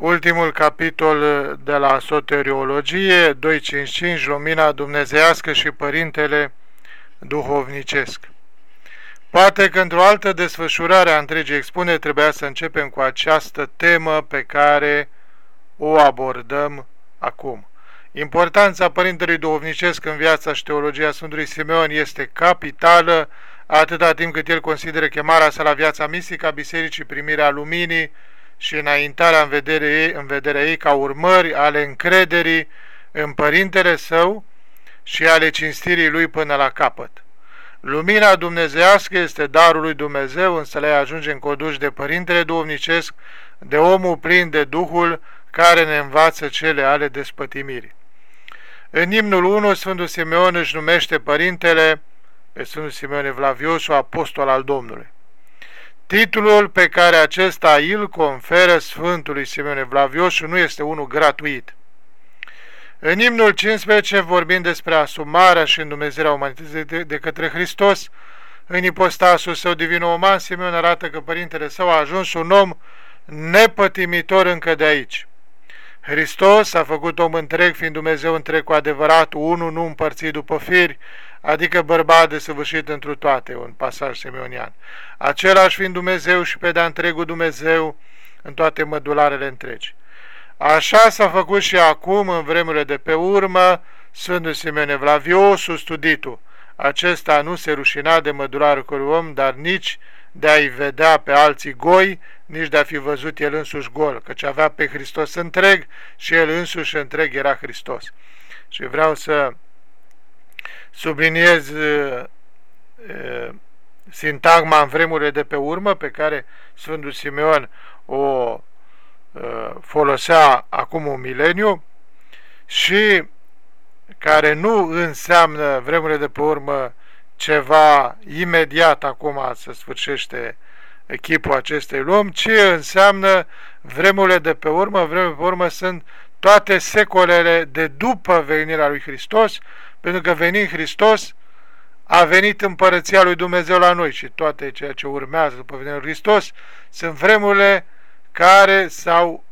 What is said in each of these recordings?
ultimul capitol de la soteriologie, 255, Lumina Dumnezească și Părintele Duhovnicesc. Poate că într-o altă desfășurare a întregii expune trebuia să începem cu această temă pe care o abordăm acum. Importanța Părintelui Duhovnicesc în viața și teologia Sfântului Simeon este capitală atâta timp cât el consideră chemarea sa la viața mistică a Bisericii primirea luminii și înaintarea în vederea ei, în vederea ei ca urmări ale încrederii în Părintele Său și ale cinstirii Lui până la capăt. Lumina dumnezească este darul lui Dumnezeu, însă le ajunge în coduș de Părintele Duhovnicesc, de omul plin de Duhul care ne învață cele ale despătimirii. În imnul 1, Sfântul Simeon își numește Părintele pe Sfântul Simeon Evlaviosu, apostol al Domnului. Titlul pe care acesta îl conferă Sfântului Simeon Evlaviosu nu este unul gratuit. În imnul 15 vorbim despre asumarea și îndumezarea umanității de, de către Hristos. În ipostasul său divin-uman, Simeon arată că Părintele Său a ajuns un om nepătimitor încă de aici. Hristos a făcut om întreg, fiind Dumnezeu întreg cu adevărat, unul nu împărțit după firi, adică bărbat desăvârșit întru toate, un pasaj semenian. Același fiind Dumnezeu și pe de întregul Dumnezeu în toate mădularele întregi. Așa s-a făcut și acum, în vremurile de pe urmă, Sfântul Simeon Evlaviosul, studitul. Acesta nu se rușina de mădularul cu om, dar nici de a-i vedea pe alții goi, nici de a fi văzut el însuși gol, căci avea pe Hristos întreg și el însuși întreg era Hristos. Și vreau să subliniez uh, uh, sintagma în vremurile de pe urmă pe care Sfântul Simeon o uh, folosea acum un mileniu și care nu înseamnă vremurile de pe urmă ceva imediat acum să sfârșește echipul acestei lumi, ci înseamnă vremurile de pe urmă, vremurile de pe urmă sunt toate secolele de după venirea lui Hristos, pentru că venind Hristos, a venit împărăția lui Dumnezeu la noi și toate ceea ce urmează după venirea lui Hristos sunt vremurile care, sau,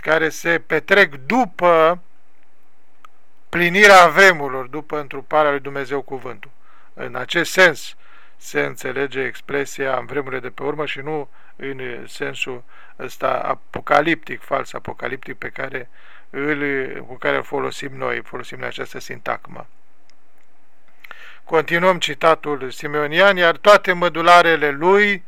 care se petrec după plinirea vremurilor, după întruparea lui Dumnezeu cuvântul. În acest sens se înțelege expresia în vremurile de pe urmă și nu în sensul ăsta apocaliptic, fals apocaliptic pe care îl, cu care îl folosim noi, folosim această sintagmă. Continuăm citatul Simeonian, iar toate mădularele lui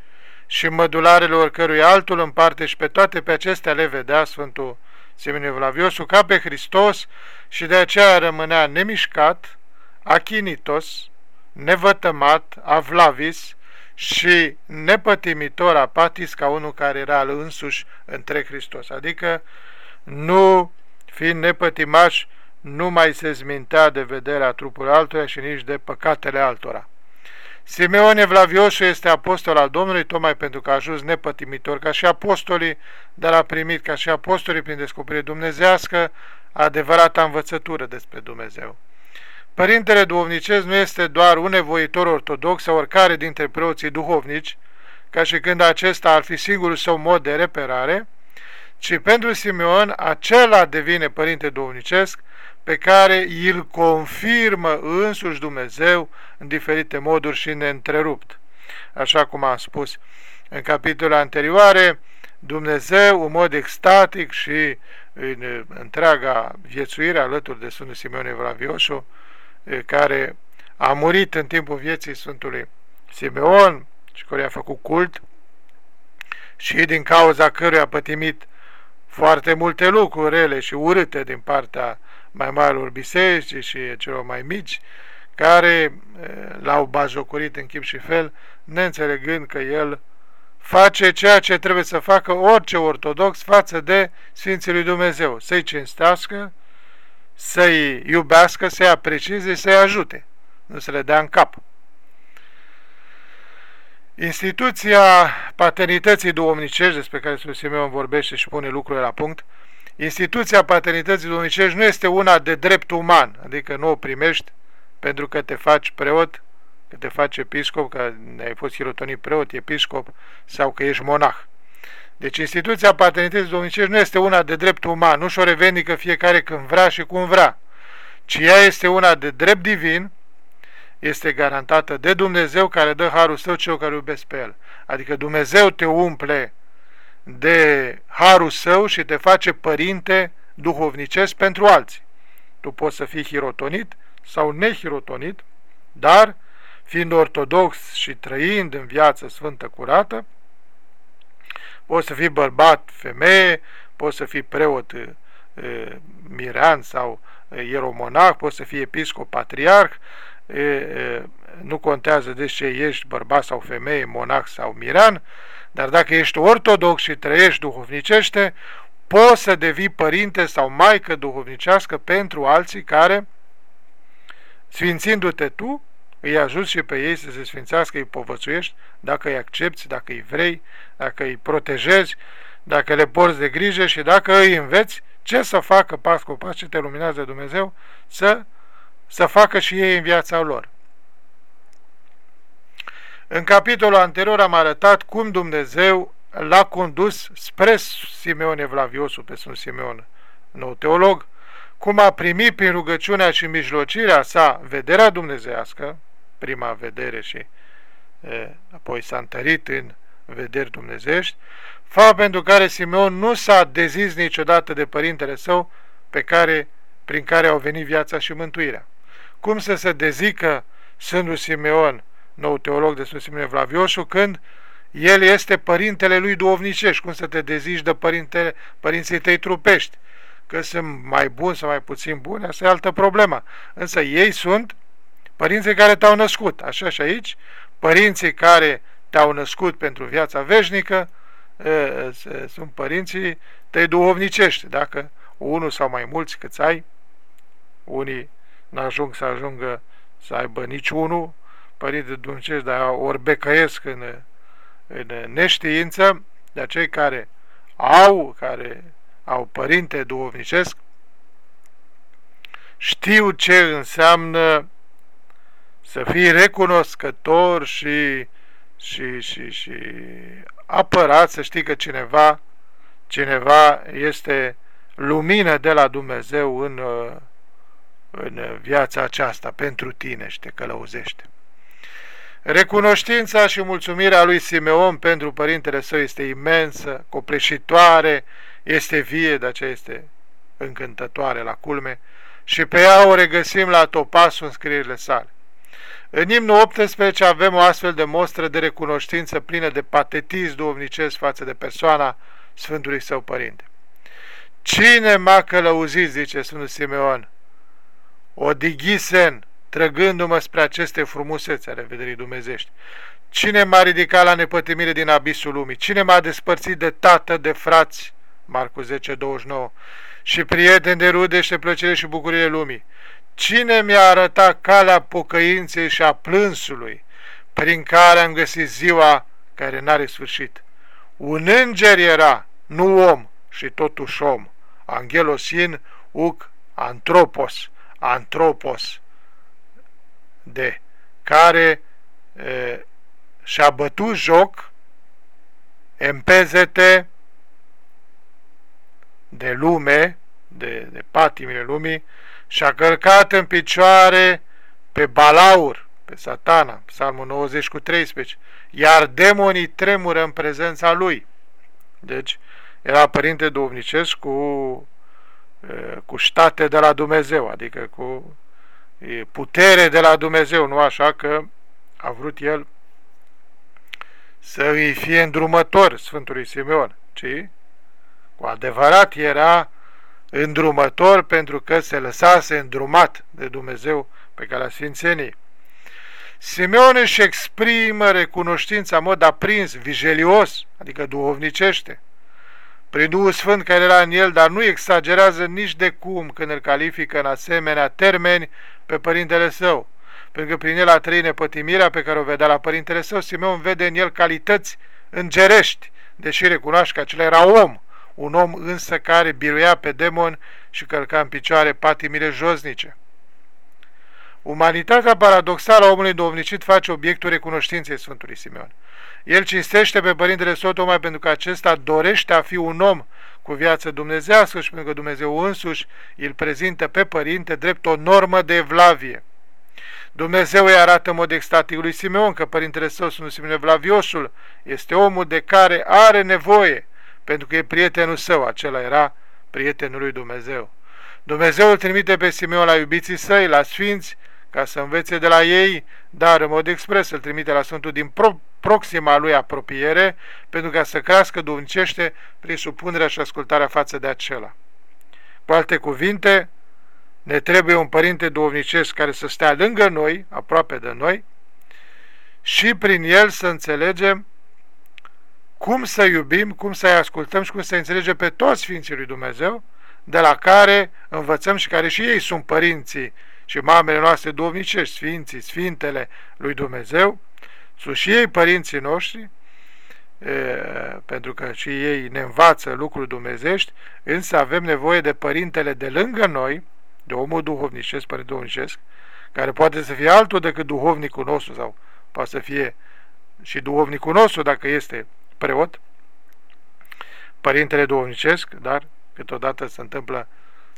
și mădularele oricărui altul în parte și pe toate pe acestea le vedea Sfântul Simeon Vlaviosu ca pe Hristos și de aceea rămânea nemișcat, achinitos, nevătămat, avlavis și nepătimitor apatis ca unul care era al însuși între Hristos. Adică nu fiind nepătimaș, nu mai se zmintea de vederea trupului altora și nici de păcatele altora. Simeon Evlavioșu este apostol al Domnului tocmai pentru că a ajuns nepătimitor ca și apostolii, dar a primit ca și apostolii prin descoperire dumnezească adevărata învățătură despre Dumnezeu. Părintele duhovnicesc nu este doar un nevoitor ortodox sau oricare dintre preoții duhovnici, ca și când acesta ar fi singurul său mod de reperare, ci pentru Simeon acela devine părinte duhovnicesc pe care îl confirmă însuși Dumnezeu în diferite moduri și neîntrerupt. Așa cum am spus în capitolul anterioare, Dumnezeu în mod extatic și în întreaga viețuire alături de Sfântul Simeon Evlavioșu, care a murit în timpul vieții Sfântului Simeon și care a făcut cult și din cauza căruia a pătimit foarte multe lucruri rele și urâte din partea mai marilor biserici și celor mai mici, care l-au bajocurit în chip și fel, neînțelegând că el face ceea ce trebuie să facă orice ortodox față de Sfinții lui Dumnezeu, să-i cinstească, să-i iubească, să-i aprecieze, să-i ajute, nu să le dea în cap. Instituția paternității duomnicești, despre care Sfântul Simeon vorbește și pune lucrurile la punct, instituția paternității duomnicești nu este una de drept uman, adică nu o primești pentru că te faci preot, că te faci episcop, că ai fost hirotonit preot, episcop sau că ești monah. Deci instituția paternității domnicești nu este una de drept uman, nu și-o revendică fiecare când vrea și cum vrea, ci ea este una de drept divin, este garantată de Dumnezeu care dă harul său celor care iubesc pe el. Adică Dumnezeu te umple de harul său și te face părinte duhovnicesc pentru alții. Tu poți să fii hirotonit sau nehirotonit, dar fiind ortodox și trăind în viață sfântă curată, poți să fii bărbat, femeie, poți să fii preot e, mirean sau ieromonah, poți să fii episcop, patriarh, e, e, nu contează de ce ești bărbat sau femeie, monah sau miran, dar dacă ești ortodox și trăiești duhovnicește, poți să devii părinte sau maică duhovnicească pentru alții care, sfințindu-te tu, îi ajuți și pe ei să se sfințească, îi povățuiești, dacă îi accepti, dacă îi vrei, dacă îi protejezi, dacă le porți de grijă și dacă îi înveți ce să facă pas cu pas, ce te luminează Dumnezeu, să, să facă și ei în viața lor. În capitolul anterior am arătat cum Dumnezeu l-a condus spre Simeon Evlaviosul, pe Sfânt Simeon, nou teolog, cum a primit prin rugăciunea și mijlocirea sa vederea dumnezească, prima vedere și e, apoi s-a întărit în vederi dumnezești, fapt pentru care Simeon nu s-a dezis niciodată de părintele său pe care, prin care au venit viața și mântuirea. Cum să se dezică Sfântul Simeon, nou teolog de Sfântul Simeon Vlavioșu, când el este părintele lui duovnicești, cum să te dezici de părintele, părinții tăi trupești, că sunt mai buni sau mai puțin buni, asta e altă problemă. Însă ei sunt părinții care te-au născut, așa și aici, părinții care te-au născut pentru viața veșnică, sunt părinții tăi duhovnicești, dacă unul sau mai mulți câți ai, unii n-ajung să ajungă să aibă niciunul, părinte duhovnicești, dar ori becăiesc în, în neștiință, de cei care au, care au părinte duhovnicesc, știu ce înseamnă să fii recunoscător și, și, și, și apărat, să știi că cineva, cineva este lumină de la Dumnezeu în, în viața aceasta pentru tine și te călăuzește. Recunoștința și mulțumirea lui Simeon pentru părintele său este imensă, copleșitoare, este vie, de aceea este încântătoare la culme și pe ea o regăsim la topasul în scrierile sale. În imnul 18 avem o astfel de mostră de recunoștință plină de patetism duovnicesc față de persoana Sfântului Său Părinte. Cine m-a călăuzit, zice Sfântul Simeon, o dighisen, trăgându-mă spre aceste frumusețe ale vederii dumnezești. Cine m-a ridicat la nepătimire din abisul lumii? Cine m-a despărțit de tată, de frați? Marcu 10, 29. Și prieteni de rude și de plăcere și bucurie lumii. Cine mi-a arătat calea pocăinței și a plânsului, prin care am găsit ziua care n-are sfârșit? Un înger era, nu om, și totuși om. Angelosin uc antropos, antropos, de care și-a bătut joc empezete de lume, de, de patimile lumii, și-a călcat în picioare pe Balaur, pe satana, psalmul 90 cu 13, iar demonii tremură în prezența lui. Deci, era părinte duhovnicesc cu, cu state de la Dumnezeu, adică cu putere de la Dumnezeu, nu așa că a vrut el să îi fie îndrumător Sfântului Simeon, ci cu adevărat era îndrumător pentru că se lăsase îndrumat de Dumnezeu pe calea Sfințenii. Simeon își exprimă recunoștința în mod aprins, vigelios, adică duhovnicește, prin Duhul Sfânt care era în el, dar nu exagerează nici de cum când îl califică în asemenea termeni pe părintele său, pentru că prin el a trăit nepătimirea pe care o vedea la părintele său, Simeon vede în el calități îngerești, deși recunoaște că acela era om, un om însă care biruia pe demon și călca în picioare patimile josnice. Umanitatea paradoxală a omului domnicit face obiectul recunoștinței Sfântului Simeon. El cinstește pe Părintele Său tocmai pentru că acesta dorește a fi un om cu viață dumnezească și pentru că Dumnezeu însuși îl prezintă pe Părinte drept o normă de evlavie. Dumnezeu îi arată în mod extatic lui Simeon că Părintele Său, Sfântul Simeon Evlaviosul, este omul de care are nevoie, pentru că e prietenul său, acela era prietenul lui Dumnezeu. Dumnezeu îl trimite pe Simeon la iubiții săi, la sfinți, ca să învețe de la ei, dar în mod expres îl trimite la Sfântul din pro proxima lui apropiere, pentru ca să crească duhovnicește prin supunerea și ascultarea față de acela. Cu alte cuvinte, ne trebuie un părinte duhovnicesc care să stea lângă noi, aproape de noi, și prin el să înțelegem cum să iubim, cum să-i ascultăm și cum să înțelegem pe toți Sfinții lui Dumnezeu, de la care învățăm și care și ei sunt părinții și mamele noastre duhovnicești, Sfinții, Sfintele lui Dumnezeu, sunt și ei părinții noștri, e, pentru că și ei ne învață lucruri dumnezești, însă avem nevoie de părintele de lângă noi, de omul duhovnicesc, părinte duhovnicesc, care poate să fie altul decât duhovnicul nostru sau poate să fie și duhovnicul nostru dacă este preot, părintele duhovnicesc, dar câteodată se întâmplă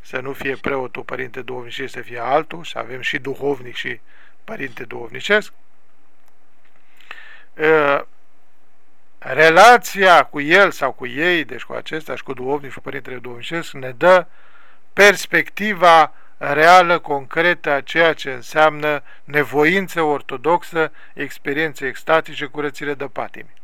să nu fie preotul părinte duhovnicesc, să fie altul, și avem și duhovnic și părinte duhovnicesc. Relația cu el sau cu ei, deci cu acesta și cu duhovnic și cu părintele duhovnicesc, ne dă perspectiva reală, concretă a ceea ce înseamnă nevoință ortodoxă, experiențe extatice, curățire de patimi.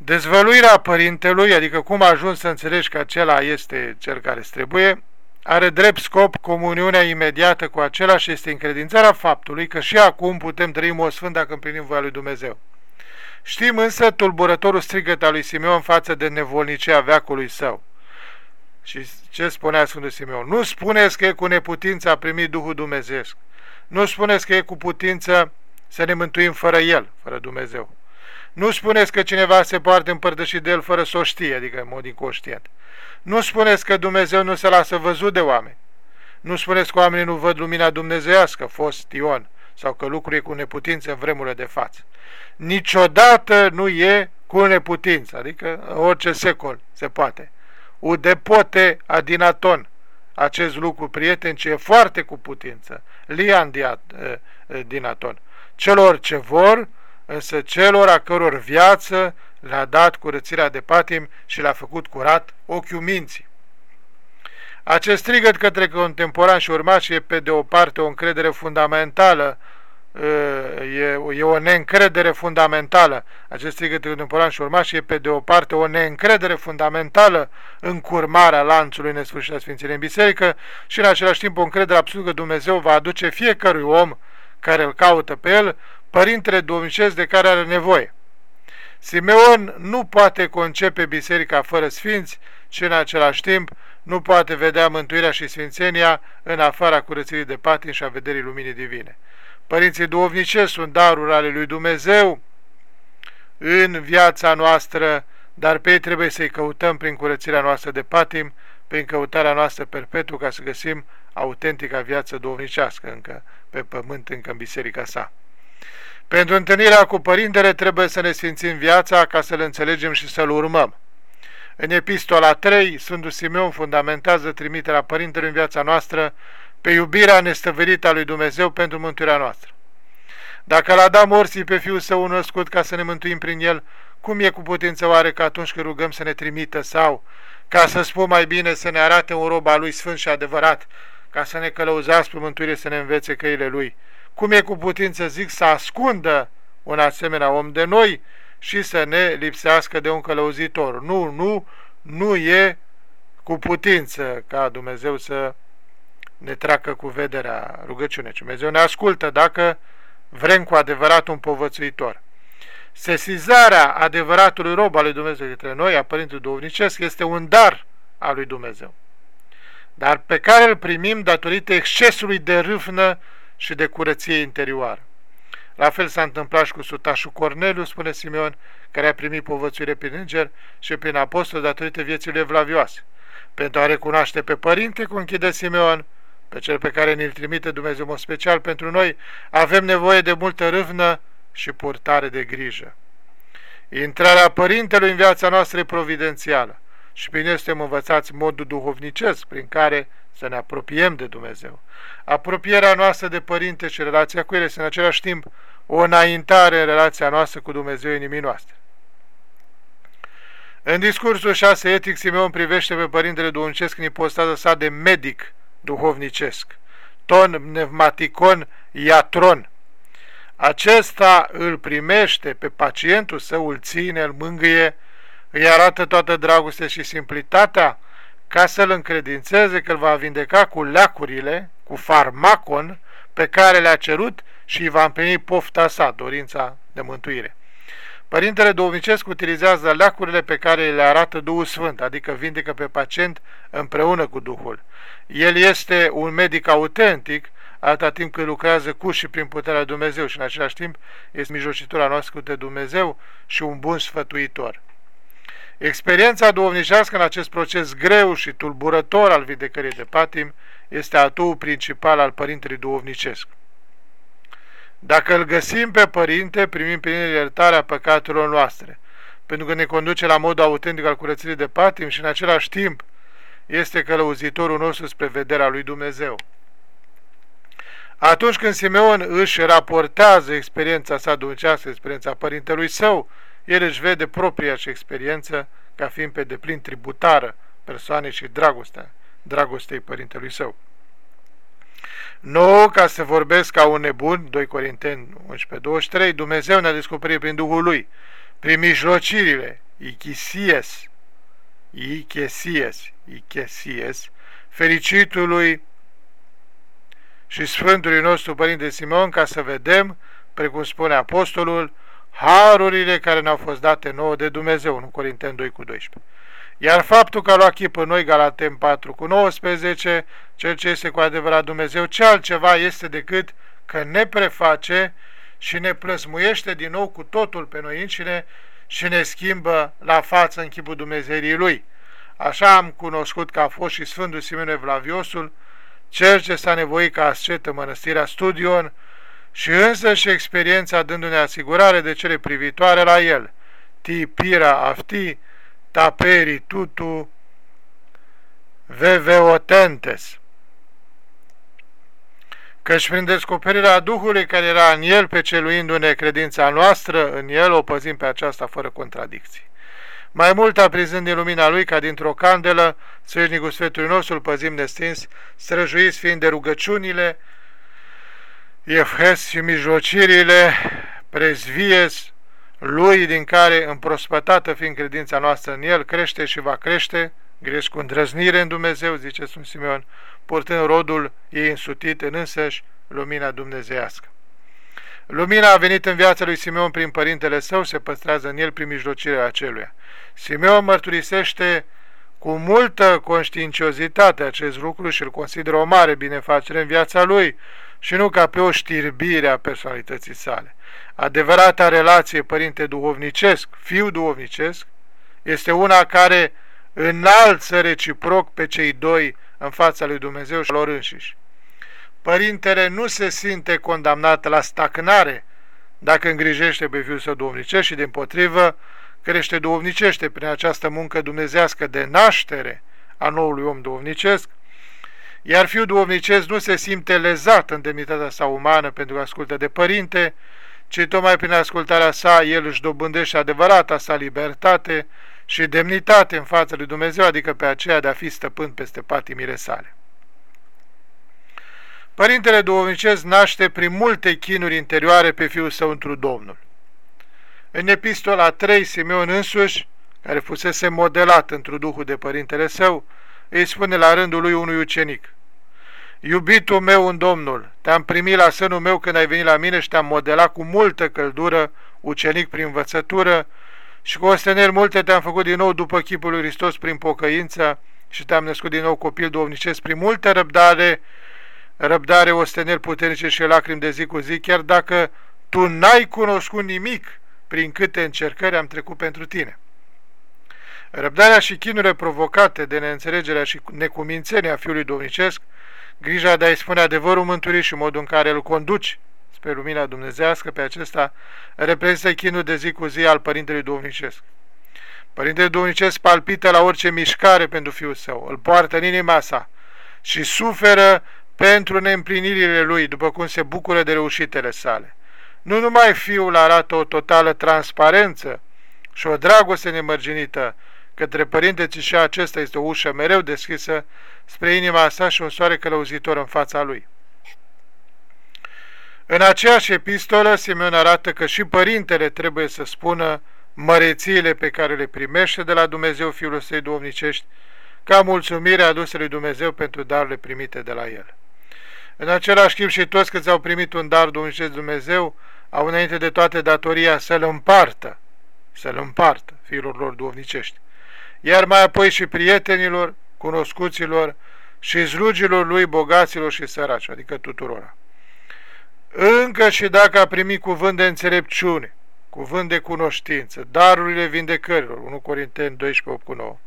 Dezvăluirea părintelui, adică cum a ajuns să înțelegi că acela este cel care îți trebuie, are drept scop comuniunea imediată cu acela și este încredințarea faptului că și acum putem trăi o sfânt dacă împlinim voia lui Dumnezeu. Știm însă tulburătorul strigăt al lui Simeon față de nevolnicia veacului său. Și ce spunea Sfântul Simeon? Nu spuneți că e cu neputință a primit Duhul Dumnezeesc. Nu spuneți că e cu putință să ne mântuim fără El, fără Dumnezeu. Nu spuneți că cineva se poate împărtăși de El fără să o știe, adică în mod inconștient. Nu spuneți că Dumnezeu nu se lasă văzut de oameni. Nu spuneți că oamenii nu văd lumina dumnezeiască, fost Ion, sau că lucrul e cu neputință în vremurile de față. Niciodată nu e cu neputință, adică în orice secol se poate udepote adinaton. Acest lucru, prieten, ce e foarte cu putință. Lian dinaton. Celor ce vor, însă celor a căror viață le-a dat curățirea de patim și le-a făcut curat ochiul minții. Acest strigăt către contemporan și urmași e pe de o parte o încredere fundamentală e, e o neîncredere fundamentală. Acest strigăt contemporan și urmași e pe de o parte o neîncredere fundamentală în curmarea lanțului nesfârșit a Sfințirii în biserică și în același timp o încredere absolută că Dumnezeu va aduce fiecărui om care îl caută pe el părintele duhovnicesc de care are nevoie. Simeon nu poate concepe biserica fără sfinți și în același timp nu poate vedea mântuirea și sfințenia în afara curățirii de patin și a vederii luminii divine. Părinții duhovnice sunt daruri ale lui Dumnezeu în viața noastră, dar pe ei trebuie să-i căutăm prin curățirea noastră de patim, prin căutarea noastră perpetuă ca să găsim autentica viață duhovnicească încă pe pământ, încă în biserica sa. Pentru întâlnirea cu Părintele trebuie să ne sfințim viața ca să-L înțelegem și să-L urmăm. În epistola 3, Sfântul Simeon fundamentează trimiterea Părintelui în viața noastră pe iubirea nestăvelită a lui Dumnezeu pentru mântuirea noastră. Dacă l-a dat morții pe Fiul Său născut ca să ne mântuim prin El, cum e cu putință oare că atunci când rugăm să ne trimită sau, ca să spun mai bine, să ne arate un rob al Lui Sfânt și adevărat, ca să ne călăuzească pe mântuire, să ne învețe căile Lui? Cum e cu putință, zic, să ascundă un asemenea om de noi și să ne lipsească de un călăuzitor? Nu, nu, nu e cu putință ca Dumnezeu să ne treacă cu vederea rugăciune. Dumnezeu ne ascultă dacă vrem cu adevărat un povățuitor. Sesizarea adevăratului rob al lui Dumnezeu dintre noi, a Părintelui Duhovnicesc, este un dar al lui Dumnezeu, dar pe care îl primim datorită excesului de râvnă și de curăție interioară. La fel s-a întâmplat și cu sutașul Corneliu, spune Simeon, care a primit povățuire prin înger și prin apostol datorită vieții lui evlavioase. Pentru a recunoaște pe părinte, conchide Simeon, pe cel pe care ne-l trimite Dumnezeu în special pentru noi, avem nevoie de multă râvnă și purtare de grijă. Intrarea Părintelui în viața noastră e providențială și prin el suntem învățați modul duhovnicesc prin care să ne apropiem de Dumnezeu. Apropierea noastră de Părinte și relația cu El este în același timp o înaintare în relația noastră cu Dumnezeu inimii noastre. În discursul 6 etic, Simeon privește pe Părintele Duhovnicesc în ipostaza sa de medic duhovnicesc, ton pneumaticon iatron. Acesta îl primește pe pacientul său, îl ține, îl mângâie, îi arată toată dragostea și simplitatea ca să-l încredințeze că îl va vindeca cu leacurile, cu farmacon pe care le-a cerut și îi va împlini pofta sa, dorința de mântuire. Părintele Duhovnicesc utilizează leacurile pe care le arată Duhul Sfânt, adică vindecă pe pacient împreună cu Duhul. El este un medic autentic, atâta timp cât lucrează cu și prin puterea Dumnezeu și în același timp este mijlocitura noastră de Dumnezeu și un bun sfătuitor. Experiența duhovnicească în acest proces greu și tulburător al vindecării de patim este atul principal al Părintelui Duhovnicesc. Dacă îl găsim pe Părinte, primim prin el iertarea păcatelor noastre, pentru că ne conduce la modul autentic al curățirii de patim și în același timp este călăuzitorul nostru spre vederea lui Dumnezeu. Atunci când Simeon își raportează experiența sa dumnecească, experiența părintelui său, el își vede propria și experiență ca fiind pe deplin tributară persoanei și dragostea, dragostei părintelui său. Nu ca să vorbesc ca un nebun, 2 Corinteni 11-23, Dumnezeu ne-a descoperit prin Duhul Lui, prin mijlocirile, ichisies, ichesies, ichesies, fericitului și Sfântului nostru Părinte Simon, ca să vedem, precum spune Apostolul, harurile care ne-au fost date nouă de Dumnezeu, în Corinteni 2 cu 12. Iar faptul că a luat chip în noi, Galaten 4 cu 19, cel ce este cu adevărat Dumnezeu, ce altceva este decât că ne preface și ne plăsmuiește din nou cu totul pe noi înșine și ne schimbă la față în chipul Dumnezeirii Lui. Așa am cunoscut că a fost și Sfântul Simeon Evlaviosul, cel ce s-a nevoit ca ascetă mănăstirea Studion, și însă și experiența dându-ne asigurare de cele privitoare la el, ti pira afti, taperi tutu, veveotentes. Căci prin descoperirea Duhului care era în el, peceluindu-ne credința noastră, în el o păzim pe aceasta fără contradicții. Mai mult aprizând din lumina lui ca dintr-o candelă, sfârșnicul Sfântului nostru îl păzim nestins, străjuiți fiind de rugăciunile, Efhes și mijlocirile prezvies lui din care, împrospătată fiind credința noastră în el, crește și va crește, greș cu îndrăznire în Dumnezeu, zice Sfânt Simeon, purtând rodul ei însutit în însăși lumina dumnezeiască. Lumina a venit în viața lui Simeon prin părintele său, se păstrează în el prin mijlocirea aceluia. Simeon mărturisește cu multă conștiinciozitate acest lucru și îl consideră o mare binefacere în viața lui, și nu ca pe o știrbire a personalității sale. Adevărata relație părinte duhovnicesc, fiu duhovnicesc, este una care înalță reciproc pe cei doi în fața lui Dumnezeu și lor înșiși. Părintele nu se simte condamnat la stagnare dacă îngrijește pe fiul său duhovnicesc și, din potrivă, crește duhovnicește prin această muncă dumnezească de naștere a noului om duhovnicesc, iar fiul duhovnicesc nu se simte lezat în demnitatea sa umană pentru că ascultă de părinte, ci tocmai prin ascultarea sa el își dobândește adevărata sa libertate și demnitate în fața lui Dumnezeu, adică pe aceea de a fi stăpân peste patimile sale. Părintele duhovnicesc naște prin multe chinuri interioare pe fiul său întru Domnul. În epistola 3, Simeon însuși, care fusese modelat într Duhul de părintele său, îi spune la rândul lui unui ucenic, Iubitul meu în Domnul, te-am primit la sânul meu când ai venit la mine și te-am modelat cu multă căldură, ucenic prin învățătură, și cu osteneri multe te-am făcut din nou după chipul lui Hristos prin pocăință și te-am născut din nou copil duovnicesc prin multă răbdare, răbdare, osteneri puternice și lacrimi de zi cu zi, chiar dacă tu n-ai cunoscut nimic prin câte încercări am trecut pentru tine. Răbdarea și chinurile provocate de neînțelegerea și necumințenia fiului domnicesc, grija de a-i spune adevărul mântuirii și modul în care îl conduci spre lumina dumnezească, pe acesta reprezintă chinul de zi cu zi al Părintelui Duhovnicesc. Părintele Duhovnicesc palpită la orice mișcare pentru Fiul Său, îl poartă în inima sa și suferă pentru neîmplinirile lui, după cum se bucură de reușitele sale. Nu numai Fiul arată o totală transparență și o dragoste nemărginită către Părinte, ci și acesta este o ușă mereu deschisă spre inima sa și un soare călăuzitor în fața lui. În aceeași epistolă, Simeon arată că și Părintele trebuie să spună mărețiile pe care le primește de la Dumnezeu Fiul Săi Duomnicești, ca mulțumire adusă lui Dumnezeu pentru darurile primite de la El. În același timp și toți câți au primit un dar Dumnezeu Dumnezeu, au înainte de toate datoria să-L împartă, să-L împartă fiilor lor duovnicești. Iar mai apoi și prietenilor, cunoscuților și zlugilor lui bogaților și săraci, adică tuturora. Încă și dacă a primit cuvânt de înțelepciune, cuvânt de cunoștință, darurile vindecărilor, 1 Corinteni 12, 8 cu 9,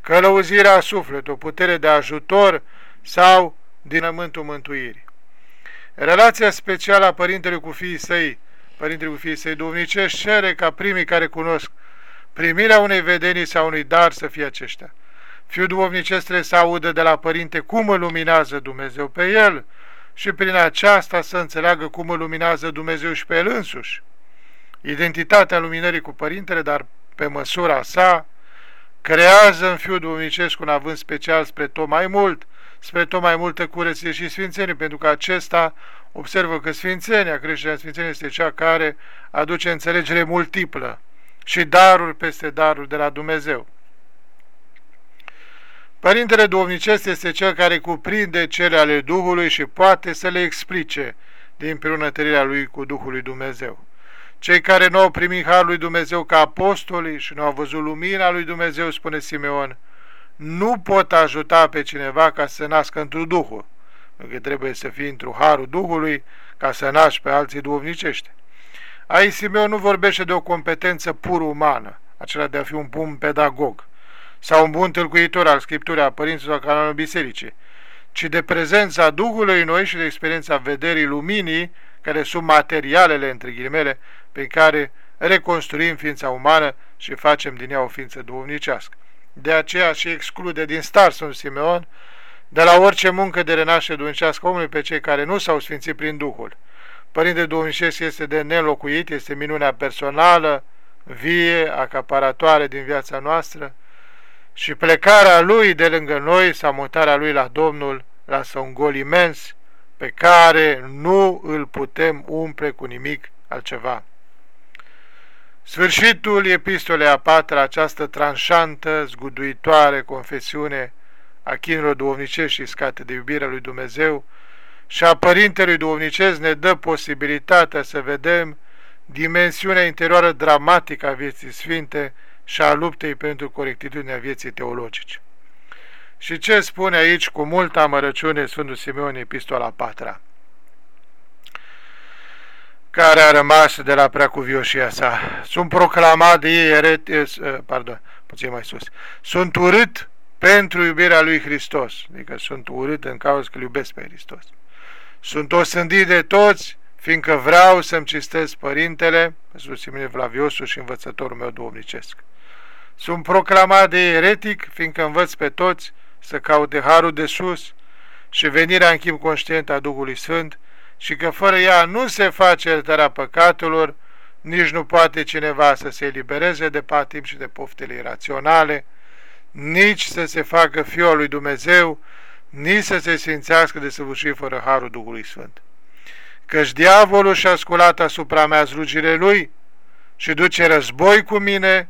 călăuzirea sufletului, o putere de ajutor sau dinământul mântuirii. Relația specială a părintelui cu fiii săi, părintele cu fiii săi duhovnicești, cere ca primii care cunosc primirea unei vedenii sau unui dar să fie aceștia. Fiul duhovnicesc trebuie să audă de la părinte cum îl luminează Dumnezeu pe el și prin aceasta să înțeleagă cum îl luminează Dumnezeu și pe el însuși. Identitatea luminării cu părintele, dar pe măsura sa, creează în fiul duhovnicesc un avânt special spre tot mai mult, spre tot mai multă curăție și sfințenie, pentru că acesta observă că sfințenia, creșterea sfințeniei este cea care aduce înțelegere multiplă și daruri peste daruri de la Dumnezeu. Părintele Duhovnicesc este cel care cuprinde cele ale Duhului și poate să le explice din preunătărirea lui cu Duhul lui Dumnezeu. Cei care nu au primit Harul lui Dumnezeu ca apostoli și nu au văzut lumina lui Dumnezeu, spune Simeon, nu pot ajuta pe cineva ca să nască într Duhul, pentru că trebuie să fii într Harul Duhului ca să naști pe alții duhovnicește. Aici Simeon nu vorbește de o competență pur umană, acela de a fi un bun pedagog, sau un bun tâlcuitor al Scripturii a părinților sau canonului bisericii, ci de prezența Duhului în noi și de experiența vederii luminii, care sunt materialele, între ghilimele, pe care reconstruim ființa umană și facem din ea o ființă duhovnicească. De aceea și exclude din star Sfânt Simeon de la orice muncă de renaștere duhovnicească omului pe cei care nu s-au sfințit prin Duhul. Părinte Duhovnicesc este de nelocuit, este minunea personală, vie, acaparatoare din viața noastră și plecarea lui de lângă noi sau mutarea lui la Domnul lasă un gol imens pe care nu îl putem umple cu nimic altceva. Sfârșitul epistolei a patra, această tranșantă, zguduitoare confesiune a chinurilor duhovnicești și scate de iubirea lui Dumnezeu și a Părintelui Duhovnicesc ne dă posibilitatea să vedem dimensiunea interioară dramatică a vieții sfinte și a luptei pentru corectitudinea vieții teologice. Și ce spune aici cu multă amărăciune Sfântul Simeon, epistola 4 care a rămas de la preacuvioșia sa. Sunt proclamat de ei eret, eh, pardon, puțin mai sus. Sunt urât pentru iubirea lui Hristos, adică sunt urât în cauza că iubesc pe Hristos. Sunt osândit de toți, fiindcă vreau să-mi cistesc Părintele, susține Vlaviosul și învățătorul meu duomnicesc. Sunt proclamat de eretic, fiindcă învăț pe toți să caute harul de sus și venirea în chip conștient a Duhului Sfânt, și că fără ea nu se face iertarea păcatelor, nici nu poate cineva să se elibereze de patim și de poftele iraționale, nici să se facă fiul lui Dumnezeu, nici să se sfințească de săvârșit fără Harul Duhului Sfânt. Căci diavolul și-a sculat asupra mea slujile lui și duce război cu mine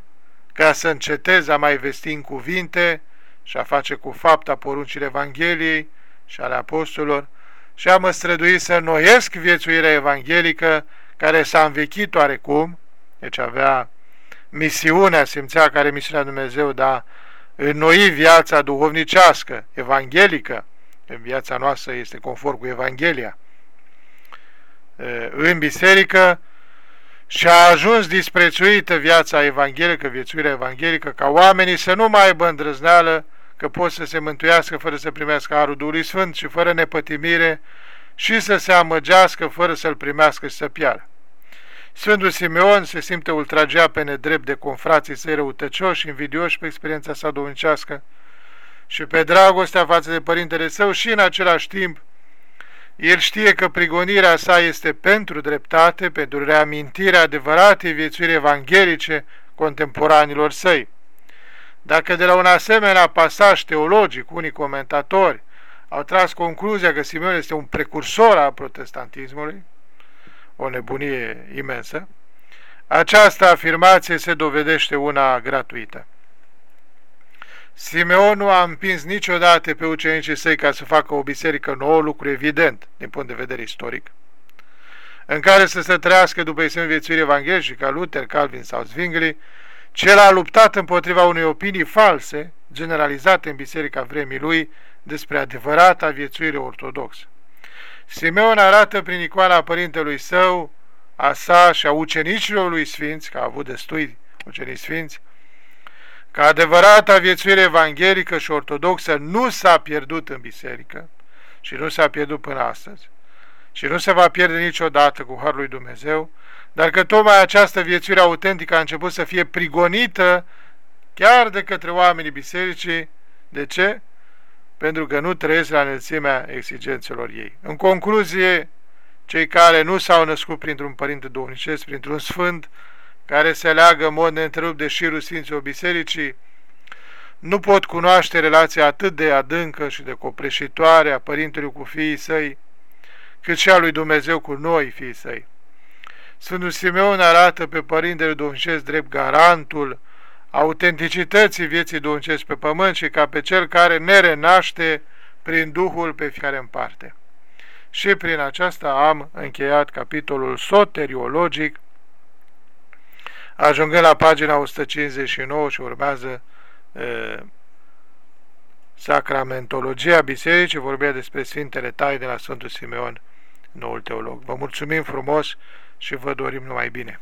ca să încetez a mai vesti în cuvinte și a face cu fapta poruncile Evangheliei și ale apostolilor, și am străduit să noiesc viețuirea evanghelică care s-a învechit oarecum, deci avea misiunea, simțea care misiunea Dumnezeu de a înnoi viața duhovnicească, evanghelică, în viața noastră este conform cu Evanghelia, în biserică și a ajuns disprețuită viața evanghelică, viețuirea evanghelică, ca oamenii să nu mai aibă îndrăzneală că pot să se mântuiască fără să primească Harul Duhului Sfânt și fără nepătimire și să se amăgească fără să-l primească și să piară. Sfântul Simeon se simte ultragea pe nedrept de confrații săi răutăcioși, invidioși pe experiența sa domnicească și pe dragostea față de părintele său și în același timp el știe că prigonirea sa este pentru dreptate, pentru reamintirea adevăratei viețuiri evanghelice contemporanilor săi. Dacă de la un asemenea pasaj teologic, unii comentatori au tras concluzia că Simeon este un precursor al protestantismului, o nebunie imensă, această afirmație se dovedește una gratuită. Simeon nu a împins niciodată pe ucenicii săi ca să facă o biserică nouă, lucru evident din punct de vedere istoric, în care să se trăiască după exemplu viețuiri evanghelice ca Luther, Calvin sau Zwingli, cel a luptat împotriva unei opinii false, generalizate în biserica vremii lui, despre adevărata viețuire ortodoxă. Simeon arată prin icoana părintelui său, a sa și a ucenicilor lui Sfinți, că a avut destui ucenici Sfinți, că adevărata viețuire evanghelică și ortodoxă nu s-a pierdut în biserică și nu s-a pierdut până astăzi și nu se va pierde niciodată cu Harul lui Dumnezeu, dar că tocmai această viețuire autentică a început să fie prigonită chiar de către oamenii bisericii. De ce? Pentru că nu trăiesc la înălțimea exigențelor ei. În concluzie, cei care nu s-au născut printr-un părinte duhovnicesc, printr-un sfânt, care se leagă în mod neîntrerupt de șirul Sfinților Bisericii, nu pot cunoaște relația atât de adâncă și de copreșitoare a Părintelui cu fiii săi, cât și a lui Dumnezeu cu noi, fiii săi. Sfântul Simeon arată pe Părintele Duhovnicesc drept garantul autenticității vieții duhovnicești pe pământ și ca pe cel care ne renaște prin Duhul pe fiecare în parte. Și prin aceasta am încheiat capitolul soteriologic, ajungând la pagina 159 și urmează e, Sacramentologia Bisericii, vorbea despre Sfintele Tai de la Sfântul Simeon, noul teolog. Vă mulțumim frumos și vă dorim numai bine.